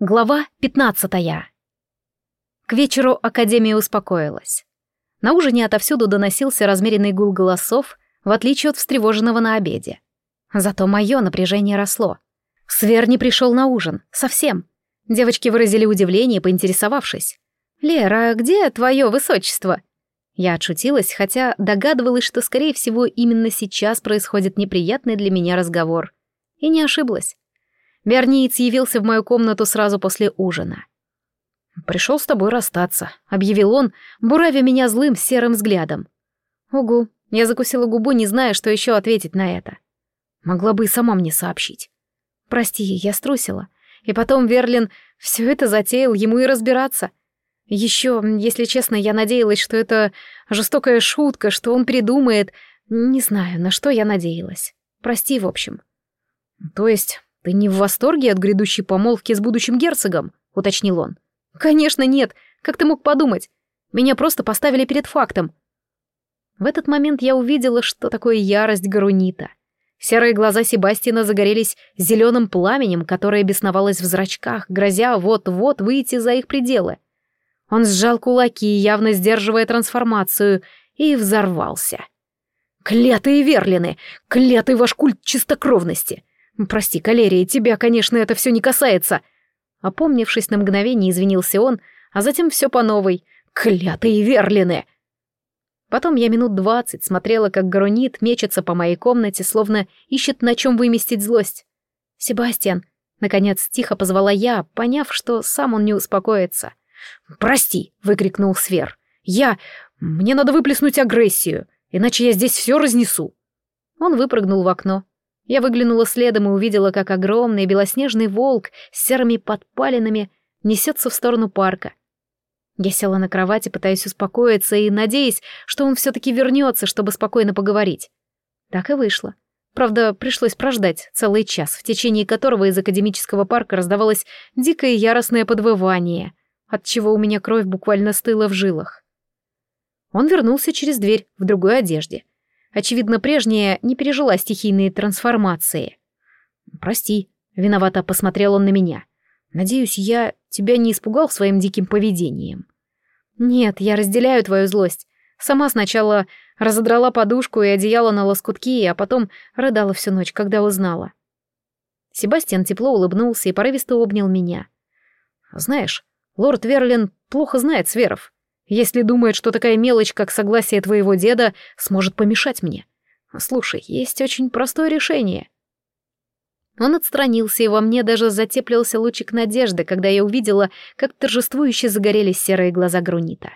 Глава пятнадцатая. К вечеру Академия успокоилась. На ужине отовсюду доносился размеренный гул голосов, в отличие от встревоженного на обеде. Зато мое напряжение росло. Свер не пришел на ужин. Совсем. Девочки выразили удивление, поинтересовавшись. «Лера, где твое высочество?» Я отшутилась, хотя догадывалась, что, скорее всего, именно сейчас происходит неприятный для меня разговор. И не ошиблась. Берниец явился в мою комнату сразу после ужина. «Пришел с тобой расстаться», — объявил он, буравя меня злым серым взглядом. «Угу», — я закусила губу, не зная, что еще ответить на это. Могла бы и сама мне сообщить. «Прости, я струсила. И потом Верлин все это затеял, ему и разбираться. Еще, если честно, я надеялась, что это жестокая шутка, что он придумает. Не знаю, на что я надеялась. Прости, в общем». «То есть ты не в восторге от грядущей помолвки с будущим герцогом?» — уточнил он. «Конечно нет. Как ты мог подумать? Меня просто поставили перед фактом». В этот момент я увидела, что такое ярость Гарунита. Серые глаза Себастина загорелись зеленым пламенем, которое бесновалось в зрачках, грозя вот-вот выйти за их пределы. Он сжал кулаки, явно сдерживая трансформацию, и взорвался. «Клятые верлины! Клятый ваш культ чистокровности! Прости, Калерия, тебя, конечно, это все не касается!» Опомнившись на мгновение, извинился он, а затем все по новой. «Клятые верлины!» Потом я минут двадцать смотрела, как Гронит мечется по моей комнате, словно ищет на чем выместить злость. «Себастьян!» — наконец тихо позвала я, поняв, что сам он не успокоится. «Прости!» — выкрикнул Сфер. «Я... Мне надо выплеснуть агрессию, иначе я здесь все разнесу!» Он выпрыгнул в окно. Я выглянула следом и увидела, как огромный белоснежный волк с серыми подпалинами несется в сторону парка. Я села на кровати, пытаясь успокоиться и надеясь, что он все-таки вернется, чтобы спокойно поговорить. Так и вышло. Правда, пришлось прождать целый час, в течение которого из академического парка раздавалось дикое яростное подвывание, от чего у меня кровь буквально стыла в жилах. Он вернулся через дверь в другой одежде — Очевидно, прежняя не пережила стихийные трансформации. «Прости», — виновато посмотрел он на меня. «Надеюсь, я тебя не испугал своим диким поведением». «Нет, я разделяю твою злость. Сама сначала разодрала подушку и одеяло на лоскутки, а потом рыдала всю ночь, когда узнала». Себастьян тепло улыбнулся и порывисто обнял меня. «Знаешь, лорд Верлин плохо знает сверов. Если думает, что такая мелочь, как согласие твоего деда, сможет помешать мне. Слушай, есть очень простое решение. Он отстранился, и во мне даже затеплился лучик надежды, когда я увидела, как торжествующе загорелись серые глаза Грунита.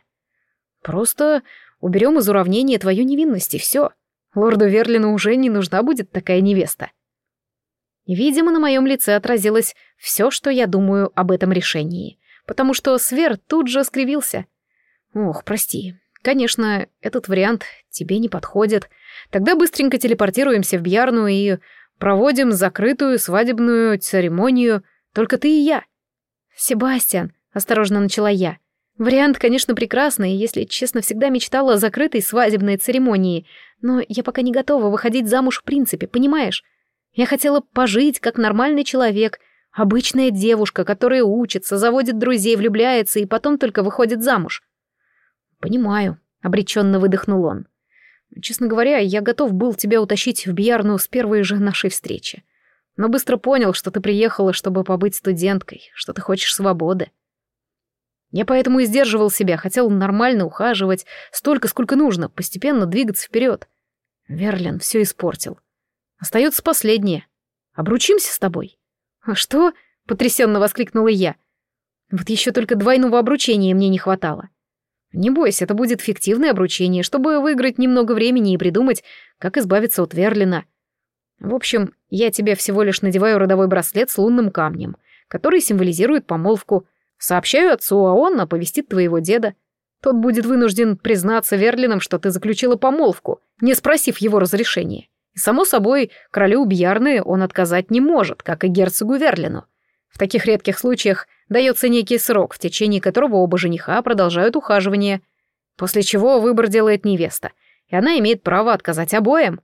«Просто уберем из уравнения твою невинность, и все. Лорду Верлину уже не нужна будет такая невеста». Видимо, на моем лице отразилось все, что я думаю об этом решении, потому что Свер тут же скривился — Ох, прости. Конечно, этот вариант тебе не подходит. Тогда быстренько телепортируемся в Бьярну и проводим закрытую свадебную церемонию, только ты и я. Себастьян, осторожно начала я. Вариант, конечно, прекрасный, если честно, всегда мечтала о закрытой свадебной церемонии, но я пока не готова выходить замуж в принципе, понимаешь? Я хотела пожить как нормальный человек, обычная девушка, которая учится, заводит друзей, влюбляется и потом только выходит замуж. «Понимаю», — обреченно выдохнул он. «Честно говоря, я готов был тебя утащить в Бьярну с первой же нашей встречи. Но быстро понял, что ты приехала, чтобы побыть студенткой, что ты хочешь свободы. Я поэтому и сдерживал себя, хотел нормально ухаживать, столько, сколько нужно, постепенно двигаться вперед. Верлин все испортил. Остается последнее. Обручимся с тобой. А что? Потрясенно воскликнула я. Вот еще только двойного обручения мне не хватало. Не бойся, это будет фиктивное обручение, чтобы выиграть немного времени и придумать, как избавиться от Верлина. В общем, я тебе всего лишь надеваю родовой браслет с лунным камнем, который символизирует помолвку. Сообщаю отцу, а он оповестит твоего деда. Тот будет вынужден признаться Верлином, что ты заключила помолвку, не спросив его разрешения. И, само собой, королю Бьярны он отказать не может, как и герцогу Верлину. В таких редких случаях дается некий срок, в течение которого оба жениха продолжают ухаживание, после чего выбор делает невеста, и она имеет право отказать обоим.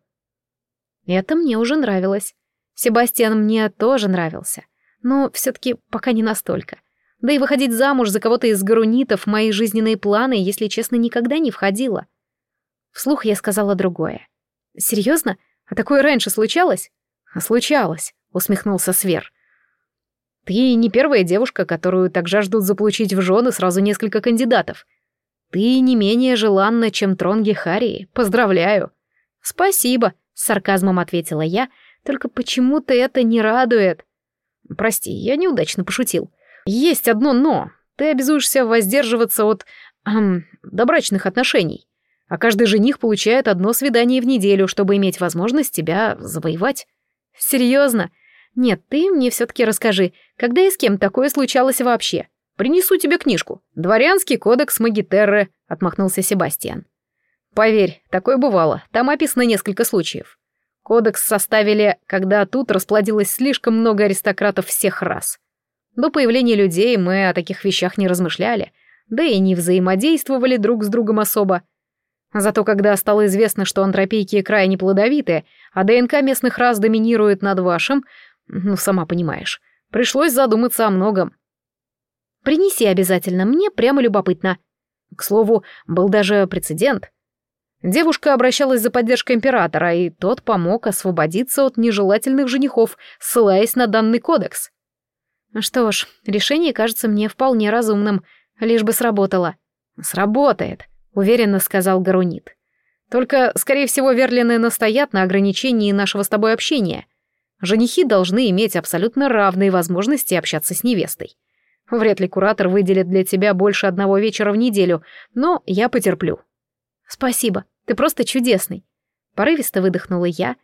Это мне уже нравилось. Себастьян мне тоже нравился. Но все-таки пока не настолько. Да и выходить замуж за кого-то из гарунитов в мои жизненные планы, если честно, никогда не входило. Вслух я сказала другое. «Серьезно? А такое раньше случалось?» «А случалось», — усмехнулся Свер. «Ты не первая девушка, которую так жаждут заполучить в жены сразу несколько кандидатов. Ты не менее желанна, чем трон Гехарии. Поздравляю!» «Спасибо», — с сарказмом ответила я, «только почему-то это не радует». «Прости, я неудачно пошутил. Есть одно «но». Ты обязуешься воздерживаться от... Эм, добрачных отношений. А каждый жених получает одно свидание в неделю, чтобы иметь возможность тебя завоевать. Серьезно? Нет, ты мне все-таки расскажи, когда и с кем такое случалось вообще? Принесу тебе книжку. Дворянский кодекс Магитерры, отмахнулся Себастьян. Поверь, такое бывало. Там описано несколько случаев. Кодекс составили, когда тут расплодилось слишком много аристократов всех рас. До появления людей мы о таких вещах не размышляли, да и не взаимодействовали друг с другом особо. Зато когда стало известно, что антропийки крайне плодовитые, а ДНК местных рас доминирует над вашим, ну, сама понимаешь, пришлось задуматься о многом. Принеси обязательно, мне прямо любопытно. К слову, был даже прецедент. Девушка обращалась за поддержкой императора, и тот помог освободиться от нежелательных женихов, ссылаясь на данный кодекс. Что ж, решение кажется мне вполне разумным, лишь бы сработало. Сработает, уверенно сказал Гарунит. Только, скорее всего, Верлины настоят на ограничении нашего с тобой общения. Женихи должны иметь абсолютно равные возможности общаться с невестой. Вряд ли куратор выделит для тебя больше одного вечера в неделю, но я потерплю. Спасибо, ты просто чудесный. Порывисто выдохнула я.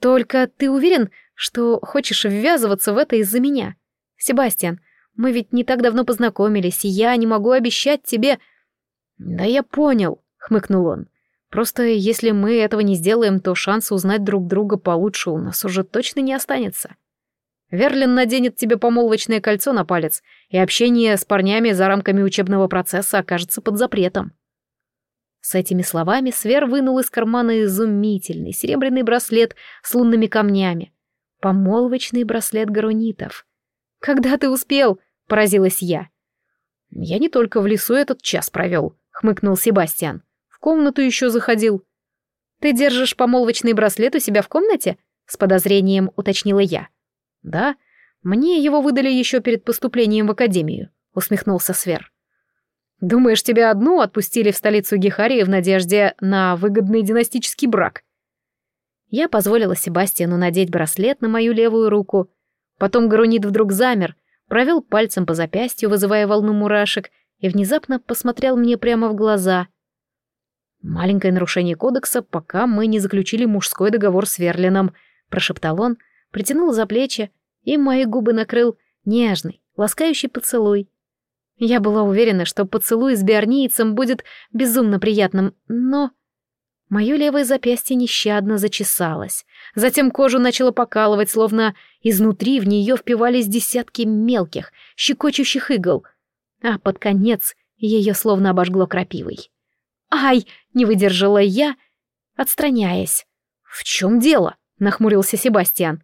Только ты уверен, что хочешь ввязываться в это из-за меня. Себастьян, мы ведь не так давно познакомились, и я не могу обещать тебе... Да я понял, хмыкнул он. Просто если мы этого не сделаем, то шанс узнать друг друга получше у нас уже точно не останется. Верлин наденет тебе помолвочное кольцо на палец, и общение с парнями за рамками учебного процесса окажется под запретом. С этими словами Свер вынул из кармана изумительный серебряный браслет с лунными камнями, Помолвочный браслет гарунитов. «Когда ты успел?» — поразилась я. «Я не только в лесу этот час провел», — хмыкнул Себастьян. «В комнату еще заходил». «Ты держишь помолвочный браслет у себя в комнате?» — с подозрением уточнила я. «Да, мне его выдали еще перед поступлением в академию», — усмехнулся Свер. «Думаешь, тебя одну отпустили в столицу Гехарии в надежде на выгодный династический брак?» Я позволила Себастьяну надеть браслет на мою левую руку. Потом Гарунит вдруг замер, провел пальцем по запястью, вызывая волну мурашек, и внезапно посмотрел мне прямо в глаза. «Маленькое нарушение кодекса, пока мы не заключили мужской договор с Верлином», — прошептал он, притянул за плечи, и мои губы накрыл нежный, ласкающий поцелуй. Я была уверена, что поцелуй с биорнийцем будет безумно приятным, но... Мое левое запястье нещадно зачесалось. Затем кожу начало покалывать, словно изнутри в нее впивались десятки мелких, щекочущих игл. А под конец ее словно обожгло крапивой. «Ай!» — не выдержала я, отстраняясь. «В чем дело?» — нахмурился Себастьян.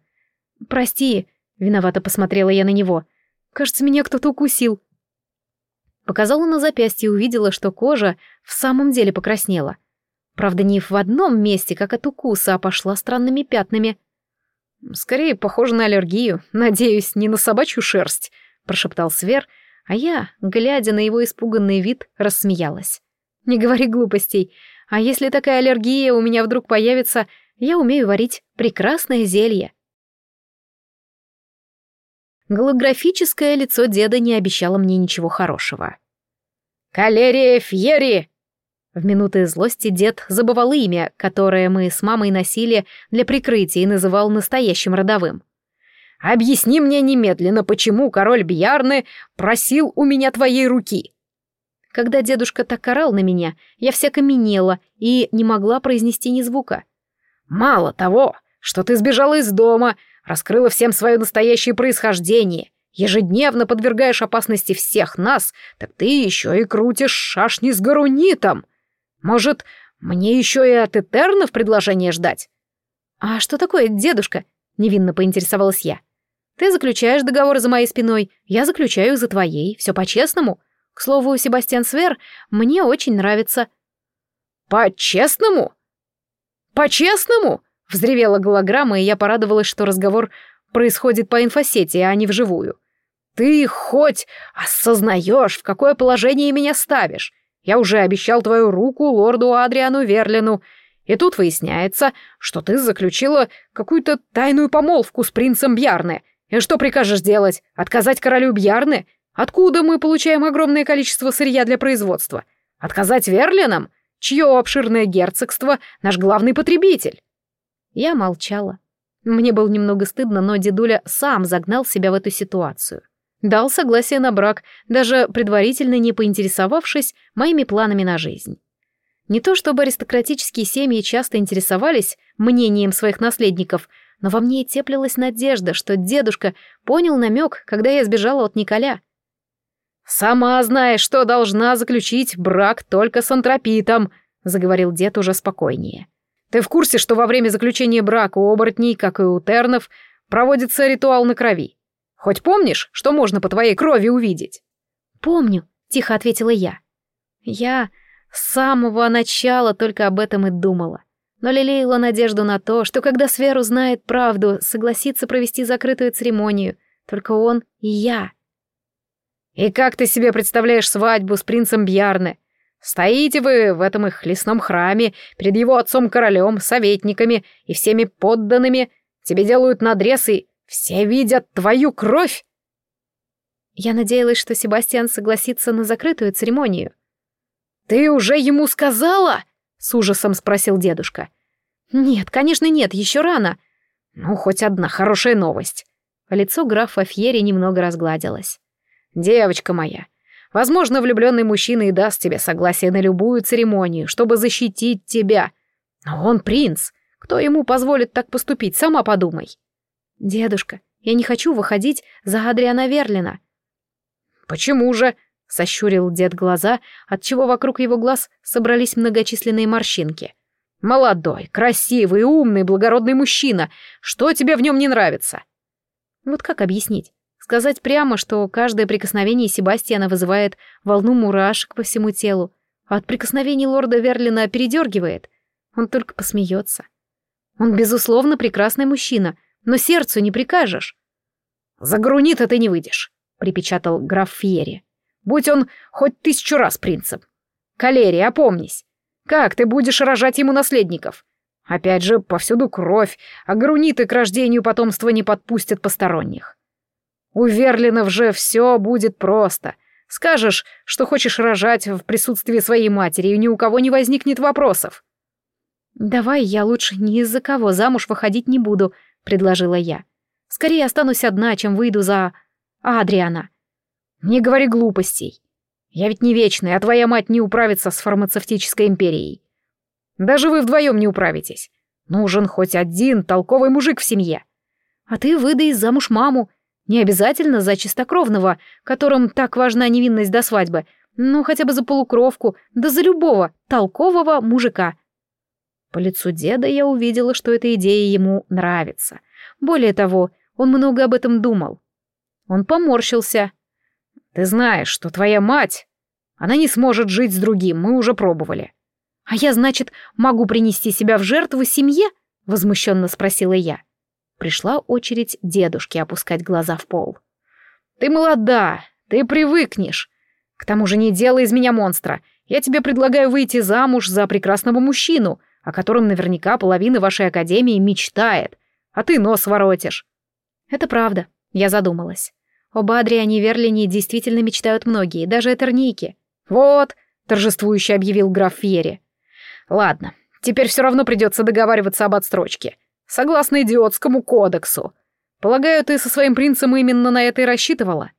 «Прости», — виновато посмотрела я на него. «Кажется, меня кто-то укусил». Показала на запястье и увидела, что кожа в самом деле покраснела. Правда, не в одном месте, как от укуса, а пошла странными пятнами. «Скорее похоже на аллергию. Надеюсь, не на собачью шерсть», — прошептал Свер, а я, глядя на его испуганный вид, рассмеялась. «Не говори глупостей. А если такая аллергия у меня вдруг появится, я умею варить прекрасное зелье». Голографическое лицо деда не обещало мне ничего хорошего. «Калерия Фьери!» В минуты злости дед забывал имя, которое мы с мамой носили для прикрытия и называл настоящим родовым. «Объясни мне немедленно, почему король Бьярны просил у меня твоей руки?» Когда дедушка так орал на меня, я вся каменела и не могла произнести ни звука. «Мало того, что ты сбежала из дома, раскрыла всем свое настоящее происхождение, ежедневно подвергаешь опасности всех нас, так ты еще и крутишь шашни с гарунитом!» Может, мне еще и от Этернов предложение ждать? А что такое, дедушка? Невинно поинтересовалась я. Ты заключаешь договор за моей спиной, я заключаю за твоей, все по-честному. К слову, Себастьян Свер мне очень нравится». «По-честному? По-честному?» — взревела голограмма, и я порадовалась, что разговор происходит по инфосети, а не вживую. «Ты хоть осознаешь, в какое положение меня ставишь? Я уже обещал твою руку лорду Адриану Верлину, и тут выясняется, что ты заключила какую-то тайную помолвку с принцем Бьярне. И что прикажешь делать? Отказать королю Бьярне? Откуда мы получаем огромное количество сырья для производства? Отказать Верлинам? Чье обширное герцогство наш главный потребитель?» Я молчала. Мне было немного стыдно, но дедуля сам загнал себя в эту ситуацию. Дал согласие на брак, даже предварительно не поинтересовавшись моими планами на жизнь. Не то чтобы аристократические семьи часто интересовались мнением своих наследников, но во мне теплилась надежда, что дедушка понял намек, когда я сбежала от Николя. «Сама знаешь, что должна заключить брак только с антропитом», — заговорил дед уже спокойнее. «Ты в курсе, что во время заключения брака у оборотней, как и у тернов, проводится ритуал на крови? Хоть помнишь, что можно по твоей крови увидеть?» «Помню», — тихо ответила я. «Я с самого начала только об этом и думала. Но лелеяла надежду на то, что когда Свер узнает правду, согласится провести закрытую церемонию. Только он и я. «И как ты себе представляешь свадьбу с принцем Бьярне? Стоите вы в этом их лесном храме, перед его отцом-королем, советниками и всеми подданными, тебе делают надрез и все видят твою кровь!» Я надеялась, что Себастьян согласится на закрытую церемонию. «Ты уже ему сказала?» — с ужасом спросил дедушка. «Нет, конечно нет, еще рано». «Ну, хоть одна хорошая новость». Лицо графа Фьери немного разгладилось. «Девочка моя, возможно, влюбленный мужчина и даст тебе согласие на любую церемонию, чтобы защитить тебя. Но он принц. Кто ему позволит так поступить, сама подумай». «Дедушка, я не хочу выходить за Адриана Верлина». «Почему же?» Сощурил дед глаза, отчего вокруг его глаз собрались многочисленные морщинки. «Молодой, красивый, умный, благородный мужчина. Что тебе в нем не нравится?» Вот как объяснить? Сказать прямо, что каждое прикосновение Себастьяна вызывает волну мурашек по всему телу, а от прикосновений лорда Верлина передергивает. Он только посмеется. Он, безусловно, прекрасный мужчина, но сердцу не прикажешь. «За грунит-то ты не выйдешь», — припечатал граф Фьери. Будь он хоть тысячу раз принцем. Калерий, опомнись. Как ты будешь рожать ему наследников? Опять же, повсюду кровь, а груниты к рождению потомства не подпустят посторонних. У Верлинов же все будет просто. Скажешь, что хочешь рожать в присутствии своей матери, и ни у кого не возникнет вопросов. «Давай я лучше ни из-за кого замуж выходить не буду», — предложила я. «Скорее останусь одна, чем выйду за... Адриана. Не говори глупостей. Я ведь не вечный, а твоя мать не управится с фармацевтической империей. Даже вы вдвоем не управитесь. Нужен хоть один толковый мужик в семье. А ты выдай замуж маму. Не обязательно за чистокровного, которым так важна невинность до свадьбы, но хотя бы за полукровку, да за любого толкового мужика. По лицу деда я увидела, что эта идея ему нравится. Более того, он много об этом думал. Он поморщился, ты знаешь, что твоя мать... Она не сможет жить с другим, мы уже пробовали. А я, значит, могу принести себя в жертву семье? Возмущенно спросила я. Пришла очередь дедушки опускать глаза в пол. Ты молода, ты привыкнешь. К тому же не делай из меня монстра. Я тебе предлагаю выйти замуж за прекрасного мужчину, о котором наверняка половина вашей академии мечтает, а ты нос воротишь. Это правда, я задумалась. Об Адриане Верлине действительно мечтают многие, даже этерники. «Вот», — торжествующе объявил граф Фьери. «Ладно, теперь все равно придется договариваться об отстрочке. Согласно идиотскому кодексу. Полагаю, ты со своим принцем именно на это и рассчитывала?»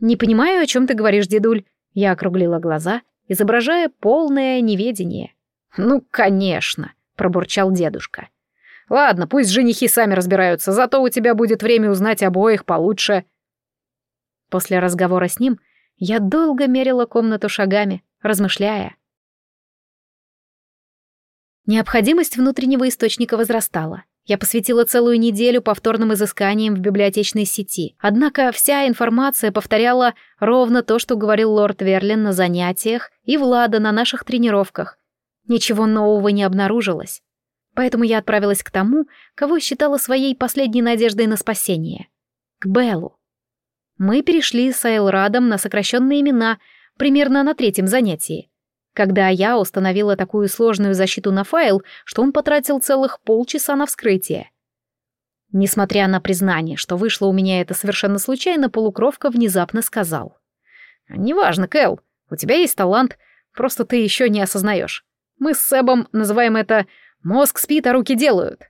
«Не понимаю, о чем ты говоришь, дедуль». Я округлила глаза, изображая полное неведение. «Ну, конечно», — пробурчал дедушка. «Ладно, пусть женихи сами разбираются, зато у тебя будет время узнать обоих получше». После разговора с ним я долго мерила комнату шагами, размышляя. Необходимость внутреннего источника возрастала. Я посвятила целую неделю повторным изысканиям в библиотечной сети. Однако вся информация повторяла ровно то, что говорил лорд Верлин на занятиях и Влада на наших тренировках. Ничего нового не обнаружилось. Поэтому я отправилась к тому, кого считала своей последней надеждой на спасение. К Беллу. Мы перешли с Айлрадом на сокращенные имена примерно на третьем занятии когда я установила такую сложную защиту на файл, что он потратил целых полчаса на вскрытие. Несмотря на признание, что вышло у меня это совершенно случайно, полукровка внезапно сказал. «Неважно, Кэл, у тебя есть талант, просто ты еще не осознаешь. Мы с Себом называем это «мозг спит, а руки делают».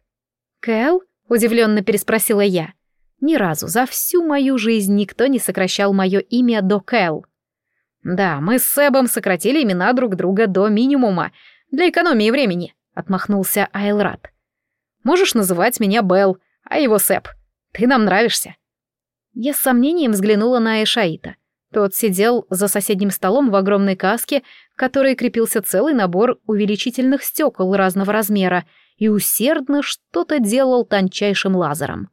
«Кэл?» — удивленно переспросила я. Ни разу за всю мою жизнь никто не сокращал мое имя до Кэл. «Да, мы с Себом сократили имена друг друга до минимума для экономии времени», — отмахнулся Айлрат. «Можешь называть меня Белл, а его Себ. Ты нам нравишься». Я с сомнением взглянула на Эшаита. Тот сидел за соседним столом в огромной каске, к которой крепился целый набор увеличительных стекол разного размера и усердно что-то делал тончайшим лазером.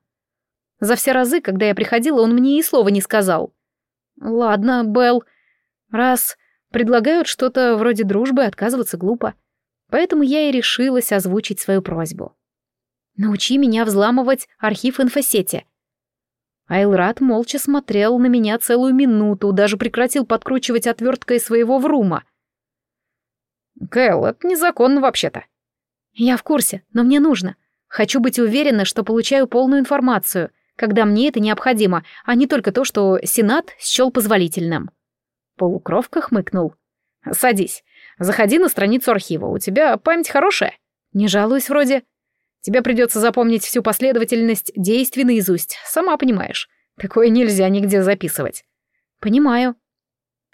За все разы, когда я приходила, он мне и слова не сказал. «Ладно, Белл», Раз предлагают что-то вроде дружбы, отказываться глупо. Поэтому я и решилась озвучить свою просьбу. «Научи меня взламывать архив инфосети». Айлрат молча смотрел на меня целую минуту, даже прекратил подкручивать отверткой своего врума. «Кэл, это незаконно вообще-то». «Я в курсе, но мне нужно. Хочу быть уверена, что получаю полную информацию, когда мне это необходимо, а не только то, что Сенат счел позволительным». Полукровка хмыкнул. «Садись. Заходи на страницу архива. У тебя память хорошая?» «Не жалуюсь вроде». «Тебе придется запомнить всю последовательность действий наизусть, сама понимаешь. Такое нельзя нигде записывать». «Понимаю».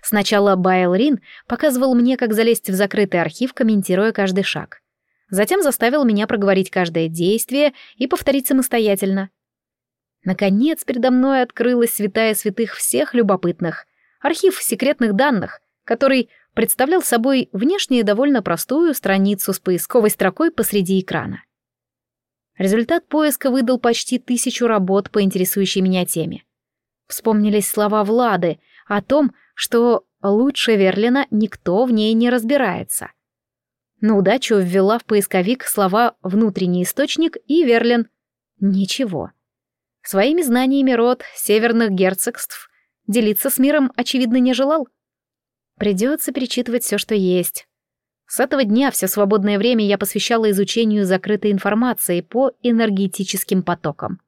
Сначала Байл Рин показывал мне, как залезть в закрытый архив, комментируя каждый шаг. Затем заставил меня проговорить каждое действие и повторить самостоятельно. Наконец передо мной открылась святая святых всех любопытных — архив секретных данных, который представлял собой внешне довольно простую страницу с поисковой строкой посреди экрана. Результат поиска выдал почти тысячу работ по интересующей меня теме. Вспомнились слова Влады о том, что лучше Верлина никто в ней не разбирается. На удачу ввела в поисковик слова «внутренний источник» и «Верлин». Ничего. Своими знаниями род северных герцогств Делиться с миром, очевидно, не желал. Придется перечитывать все, что есть. С этого дня все свободное время я посвящала изучению закрытой информации по энергетическим потокам.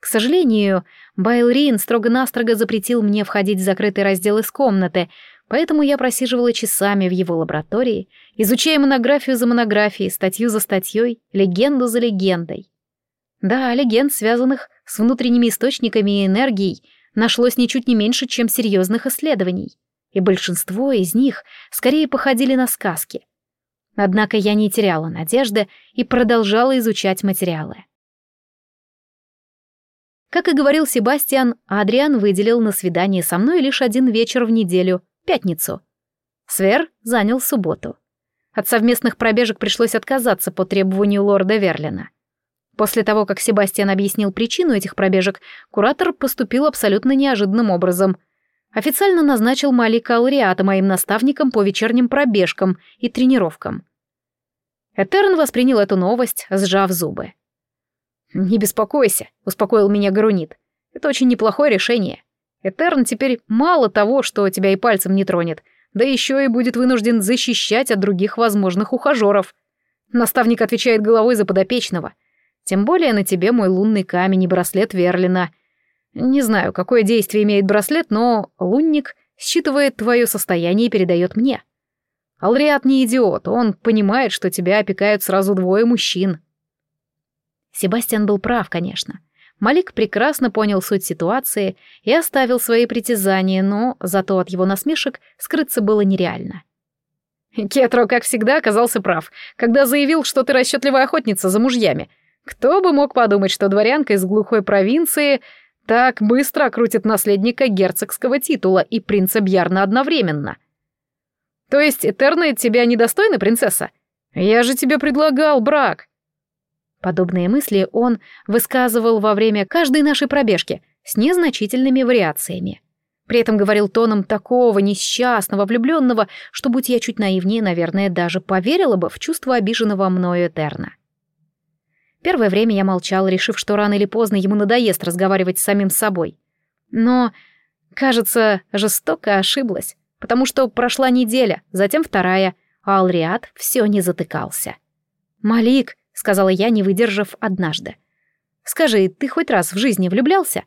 К сожалению, Байлрин строго-настрого запретил мне входить в закрытый раздел из комнаты, поэтому я просиживала часами в его лаборатории, изучая монографию за монографией, статью за статьей, легенду за легендой. Да, легенд, связанных с внутренними источниками и энергией, нашлось ничуть не меньше, чем серьезных исследований, и большинство из них скорее походили на сказки. Однако я не теряла надежды и продолжала изучать материалы. Как и говорил Себастьян, Адриан выделил на свидание со мной лишь один вечер в неделю, пятницу. Свер занял субботу. От совместных пробежек пришлось отказаться по требованию лорда Верлина. После того, как Себастьян объяснил причину этих пробежек, куратор поступил абсолютно неожиданным образом. Официально назначил Малика Алриата моим наставником по вечерним пробежкам и тренировкам. Этерн воспринял эту новость, сжав зубы. «Не беспокойся», — успокоил меня Гарунит. «Это очень неплохое решение. Этерн теперь мало того, что тебя и пальцем не тронет, да еще и будет вынужден защищать от других возможных ухажеров. Наставник отвечает головой за подопечного, тем более на тебе мой лунный камень и браслет Верлина. Не знаю, какое действие имеет браслет, но лунник считывает твое состояние и передает мне. Алриат не идиот, он понимает, что тебя опекают сразу двое мужчин. Себастьян был прав, конечно. Малик прекрасно понял суть ситуации и оставил свои притязания, но зато от его насмешек скрыться было нереально. Кетро, как всегда, оказался прав, когда заявил, что ты расчетливая охотница за мужьями — кто бы мог подумать, что дворянка из глухой провинции так быстро окрутит наследника герцогского титула и принца Бьярна одновременно? То есть Этерны тебя недостойны, принцесса? Я же тебе предлагал брак. Подобные мысли он высказывал во время каждой нашей пробежки с незначительными вариациями. При этом говорил тоном такого несчастного, влюбленного, что, будь я чуть наивнее, наверное, даже поверила бы в чувство обиженного мною Этерна. Первое время я молчала, решив, что рано или поздно ему надоест разговаривать с самим собой. Но, кажется, жестоко ошиблась, потому что прошла неделя, затем вторая, а Алриат все не затыкался. «Малик», — сказала я, не выдержав однажды, — «скажи, ты хоть раз в жизни влюблялся?»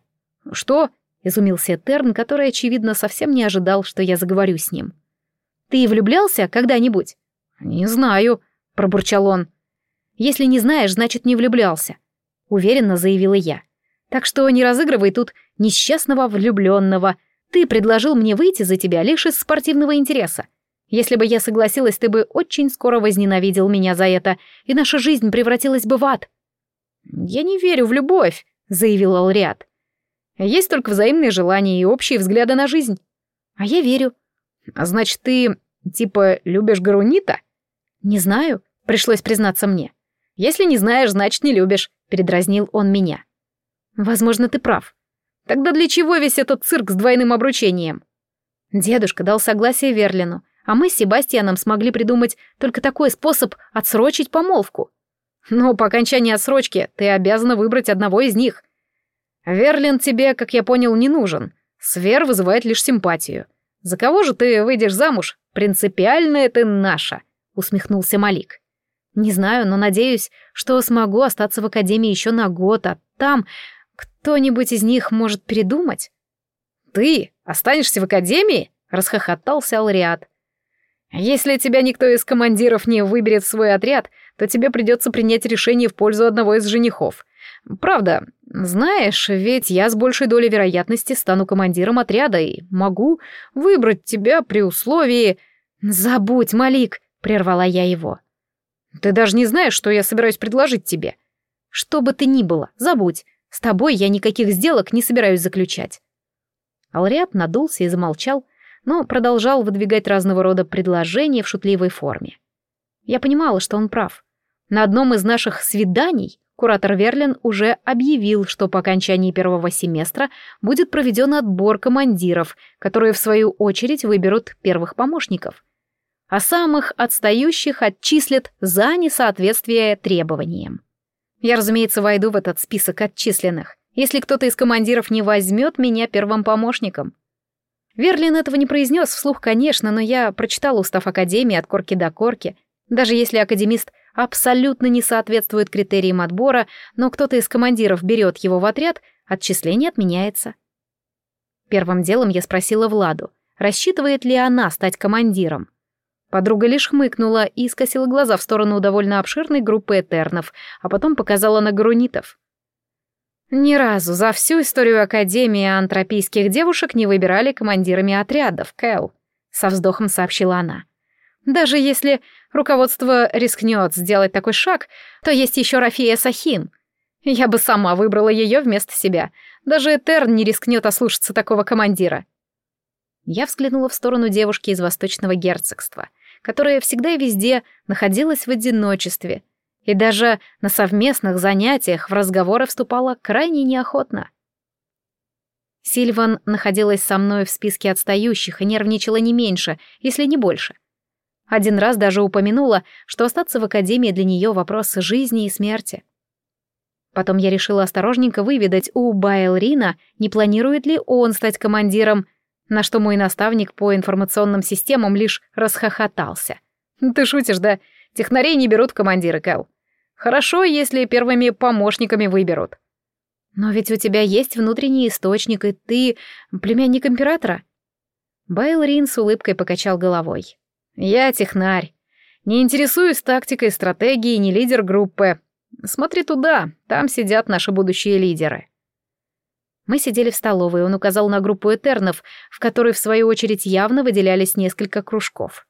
«Что?» — изумился Терн, который, очевидно, совсем не ожидал, что я заговорю с ним. «Ты влюблялся когда-нибудь?» «Не знаю», — пробурчал он. Если не знаешь, значит, не влюблялся», — уверенно заявила я. «Так что не разыгрывай тут несчастного влюбленного. Ты предложил мне выйти за тебя лишь из спортивного интереса. Если бы я согласилась, ты бы очень скоро возненавидел меня за это, и наша жизнь превратилась бы в ад». «Я не верю в любовь», — заявил Алриат. «Есть только взаимные желания и общие взгляды на жизнь». «А я верю». «А значит, ты, типа, любишь Гарунита?» «Не знаю», — пришлось признаться мне. Если не знаешь, значит, не любишь», — передразнил он меня. «Возможно, ты прав. Тогда для чего весь этот цирк с двойным обручением?» Дедушка дал согласие Верлину, а мы с Себастьяном смогли придумать только такой способ отсрочить помолвку. Но по окончании отсрочки ты обязана выбрать одного из них. Верлин тебе, как я понял, не нужен. Свер вызывает лишь симпатию. За кого же ты выйдешь замуж? Принципиальная ты наша, усмехнулся Малик. Не знаю, но надеюсь, что смогу остаться в академии еще на год, а там кто-нибудь из них может передумать. Ты останешься в академии? расхохотался Алриат. Если тебя никто из командиров не выберет в свой отряд, то тебе придется принять решение в пользу одного из женихов. Правда, знаешь, ведь я с большей долей вероятности стану командиром отряда и могу выбрать тебя при условии... Забудь, Малик, прервала я его. Ты даже не знаешь, что я собираюсь предложить тебе. Что бы ты ни было, забудь. С тобой я никаких сделок не собираюсь заключать. Алриат надулся и замолчал, но продолжал выдвигать разного рода предложения в шутливой форме. Я понимала, что он прав. На одном из наших свиданий куратор Верлин уже объявил, что по окончании первого семестра будет проведен отбор командиров, которые в свою очередь выберут первых помощников а самых отстающих отчислят за несоответствие требованиям. Я, разумеется, войду в этот список отчисленных, если кто-то из командиров не возьмет меня первым помощником. Верлин этого не произнес вслух, конечно, но я прочитал устав Академии от корки до корки. Даже если академист абсолютно не соответствует критериям отбора, но кто-то из командиров берет его в отряд, отчисление отменяется. Первым делом я спросила Владу, рассчитывает ли она стать командиром. Подруга лишь хмыкнула и скосила глаза в сторону довольно обширной группы этернов, а потом показала на грунитов. Ни разу за всю историю Академии антропийских девушек не выбирали командирами отрядов, Кэл, со вздохом сообщила она. Даже если руководство рискнет сделать такой шаг, то есть еще Рафия Сахин. Я бы сама выбрала ее вместо себя. Даже Этерн не рискнет ослушаться такого командира. Я взглянула в сторону девушки из Восточного герцогства — которая всегда и везде находилась в одиночестве и даже на совместных занятиях в разговоры вступала крайне неохотно. Сильван находилась со мной в списке отстающих и нервничала не меньше, если не больше. Один раз даже упомянула, что остаться в академии для нее вопрос жизни и смерти. Потом я решила осторожненько выведать у Байлрина, не планирует ли он стать командиром на что мой наставник по информационным системам лишь расхохотался. «Ты шутишь, да? Технарей не берут командиры, Кэл. Хорошо, если первыми помощниками выберут». «Но ведь у тебя есть внутренний источник, и ты племянник императора». Байл Рин с улыбкой покачал головой. «Я технарь. Не интересуюсь тактикой, стратегией, не лидер группы. Смотри туда, там сидят наши будущие лидеры». Мы сидели в столовой, он указал на группу этернов, в которой, в свою очередь, явно выделялись несколько кружков.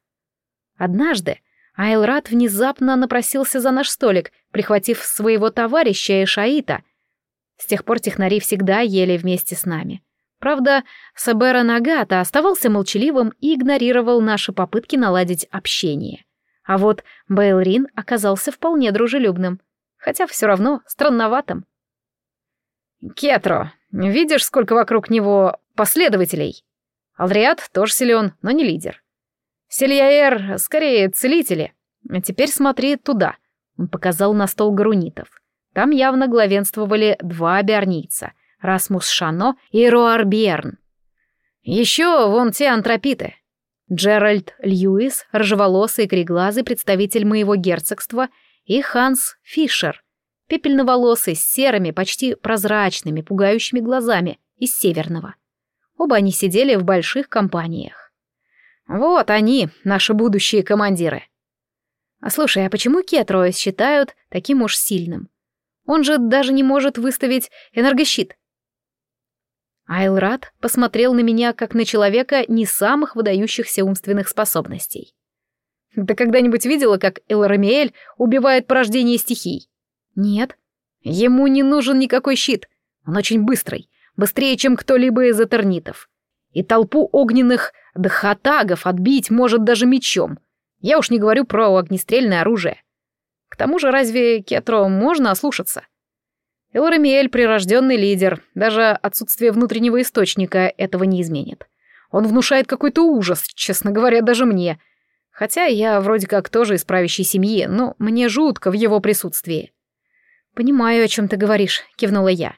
Однажды Айлрат внезапно напросился за наш столик, прихватив своего товарища Эшаита. С тех пор технари всегда ели вместе с нами. Правда, Сабера Нагата оставался молчаливым и игнорировал наши попытки наладить общение. А вот Бейлрин оказался вполне дружелюбным. хотя все равно странноватым. «Кетро, видишь, сколько вокруг него последователей? Алриат тоже силен, но не лидер. Сельяэр скорее целители. А теперь смотри туда», — он показал на стол гарунитов. Там явно главенствовали два обернийца — Расмус Шано и Роар Берн. Еще вон те антропиты. Джеральд Льюис, рыжеволосый и кореглазый представитель моего герцогства, и Ханс Фишер, пепельноволосый, с серыми, почти прозрачными, пугающими глазами, из Северного. Оба они сидели в больших компаниях. Вот они, наши будущие командиры. А слушай, а почему Кетро считают таким уж сильным? Он же даже не может выставить энергощит. Айлрад посмотрел на меня, как на человека не самых выдающихся умственных способностей. «Ты когда-нибудь видела, как Элрамиэль убивает порождение стихий?» «Нет». «Ему не нужен никакой щит. Он очень быстрый, быстрее, чем кто-либо из этернитов. И толпу огненных дхатагов отбить может даже мечом. Я уж не говорю про огнестрельное оружие. К тому же разве Кетро можно ослушаться?» Элорамиэль — прирожденный лидер, даже отсутствие внутреннего источника этого не изменит. Он внушает какой-то ужас, честно говоря, даже мне. Хотя я вроде как тоже из правящей семьи, но мне жутко в его присутствии. «Понимаю, о чем ты говоришь», — кивнула я.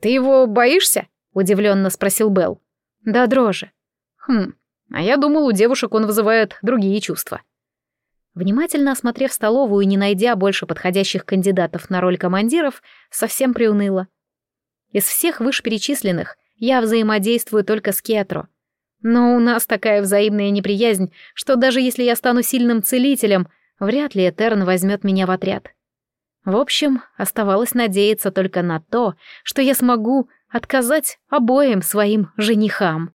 «Ты его боишься?» — удивленно спросил Белл. «Да, дрожи». «Хм, а я думал, у девушек он вызывает другие чувства». Внимательно осмотрев столовую и не найдя больше подходящих кандидатов на роль командиров, совсем приуныла. Из всех вышеперечисленных я взаимодействую только с Кетро. Но у нас такая взаимная неприязнь, что даже если я стану сильным целителем, вряд ли Этерн возьмет меня в отряд. В общем, оставалось надеяться только на то, что я смогу отказать обоим своим женихам.